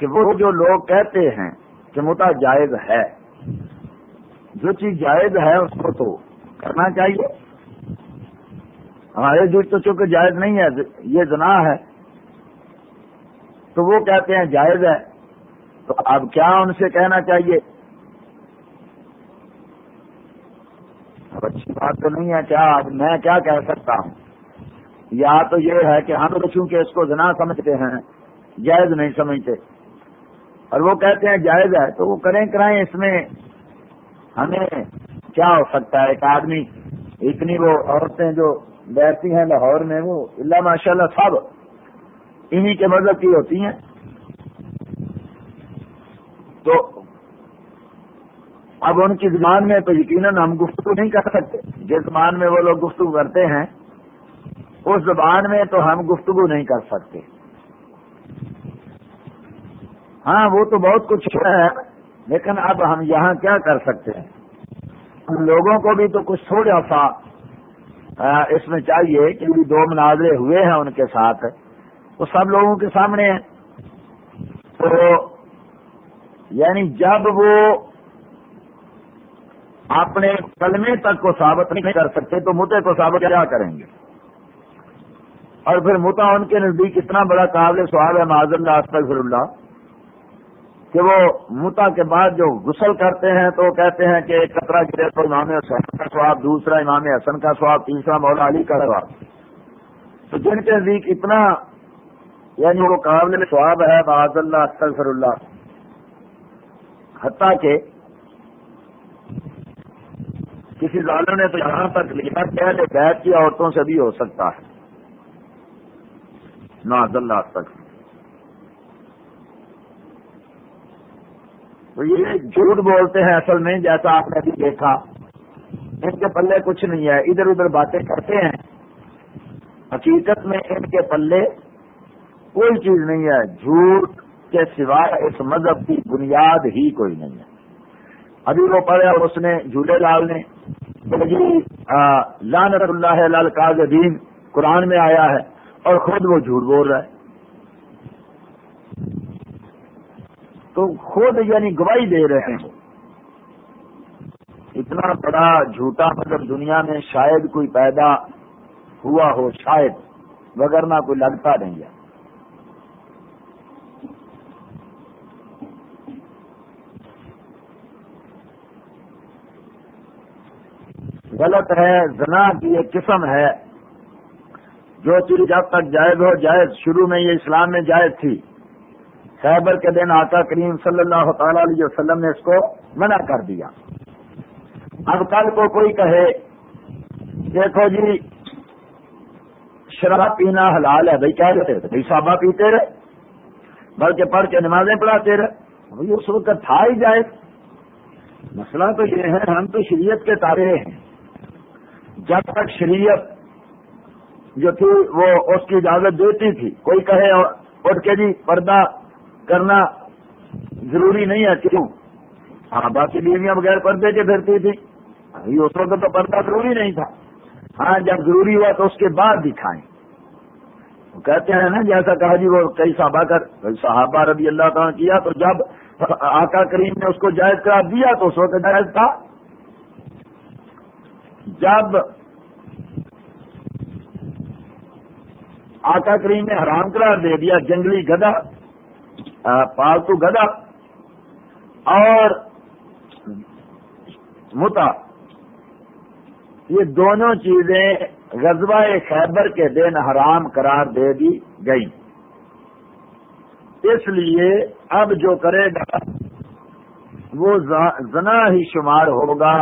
کہ وہ جو لوگ کہتے ہیں کہ متا جائز ہے، جو چیز جائز ہے اس کو تو کرنا چاہیے۔ ہمارے جو تو چونکہ جائز نہیں ہے، یہ زنا ہے۔ تو وہ کہتے ہیں جائز ہے، تو اب کیا ان سے کہنا چاہیے؟ اب اچھی بات تو نہیں ہے، کیا اب میں کیا کہہ سکتا ہوں؟ یا تو یہ ہے کہ ہم تو چونکہ اس کو زنا سمجھتے ہیں، جائز نہیں سمجھتے۔ اور وہ کہتے ہیں جائز ہے، تو وہ کریں کرائیں اس میں۔ ہمیں کیا ہو سکتا ہے؟ ایک آدمی، اتنی وہ عورتیں جو بیٹھتی ہیں لاہور میں، وہ اللہ ماشاء اللہ سب انہی کے مذہب کی ہوتی ہیں۔ تو اب ان کی زبان میں تو یقیناً ہم گفتگو نہیں کر سکتے۔ جس زبان میں وہ لوگ گفتگو کرتے ہیں، اس زبان میں تو ہم گفتگو نہیں کر سکتے۔ ہاں وہ تو بہت کچھ ہے، لیکن اب ہم یہاں کیا کر سکتے ہیں؟ ہم لوگوں کو بھی تو کچھ تھوڑا سا اس میں چاہیے کہ دو مناظرے ہوئے ہیں ان کے ساتھ۔ وہ سب لوگوں کے سامنے ہیں۔ تو یعنی جب وہ اپنے کلمے تک کو ثابت نہیں کر سکتے، تو متے کو ثابت کیا کریں گے؟ اور پھر متا ان کے نزدیک اتنا بڑا قابل سوال ہے معذ اللہ، استغفر اللہ۔ کہ وہ متا کے بعد جو غسل کرتے ہیں تو کہتے ہیں کہ ایک قطرہ گرے تو امام حسین کا سواب دوسرا امام حسن کا سواب تیسرا مولا علی کا سواب تو جن کے نزدیک اتنا یعنی وہ قابل سواب ہے معذ اللہ، استغفر اللہ۔ حتیٰ کہ کسی ظالم نے تو یہاں تک لکھا کیا کہ بیت کی عورتوں سے بھی ہو سکتا ہے۔ معذ اللہ تک تو یہ جھوٹ بولتے ہیں، اصل میں جیسا آپ نے بھی دیکھا۔ ان کے پلے کچھ نہیں ہے۔ ادھر ادھر باتیں کرتے ہیں۔ حقیقت میں ان کے پلے کوئی چیز نہیں ہے۔ جھوٹ کے سوائے اس مذہب کی بنیاد ہی کوئی نہیں ہے۔ ابھی وہ پڑھے اس نے جھولے لال نے۔ جی لانت اللہ لال کاز دین قرآن میں آیا ہے اور خود وہ جھوٹ بول رہا ہے۔ تو خود یعنی گواہی دے رہے ہیں۔ اتنا بڑا جھوٹا مطلب دنیا میں شاید کوئی پیدا ہوا ہو شاید، وغیرہ کوئی لگتا نہیں ہے۔ غلط ہے، زنا کی ایک قسم ہے۔ جو چیز جب تک جائز ہو، جائز شروع میں یہ اسلام میں جائز تھی۔ خیبر کے دن آقا کریم صلی اللہ تعالی علیہ وسلم نے اس کو منع کر دیا۔ اب کل کو کوئی کہے، دیکھو جی شراب پینا حلال ہے بھائی، کیا رہتے بھائی صحابہ پیتے رہے، بلکہ پڑھ کے نمازیں پڑھاتے رہے۔ بھائی اس وقت تھا ہی جائے مسئلہ تو یہ ہے، ہم تو شریعت کے تارے ہیں۔ جب تک شریعت جو تھی، وہ اس کی اجازت دیتی تھی۔ کوئی کہے اٹھ کے جی پردہ کرنا ضروری نہیں ہے، کیوں؟ ہاں باقی بیویاں بغیر پردے کے پھرتی تھی اس وقت تو پردہ ضروری نہیں تھا۔ ہاں جب ضروری ہوا تو اس کے بعد دکھائیں وہ کہتے ہیں نا، جیسا کہا جی وہ کئی صحابہ کر صحابہ رضی اللہ تعالیٰ کیا تو جب آقا کریم نے اس کو جائز قرار دیا تو اس وقت جائز تھا۔ جب آقا کریم نے حرام قرار دے دیا، جنگلی گدا پالتو گدا اور متا۔ یہ دونوں چیزیں غزوہ خیبر کے دن حرام قرار دے دی گئی اس لیے اب جو کرے گا، وہ زنا ہی شمار ہوگا۔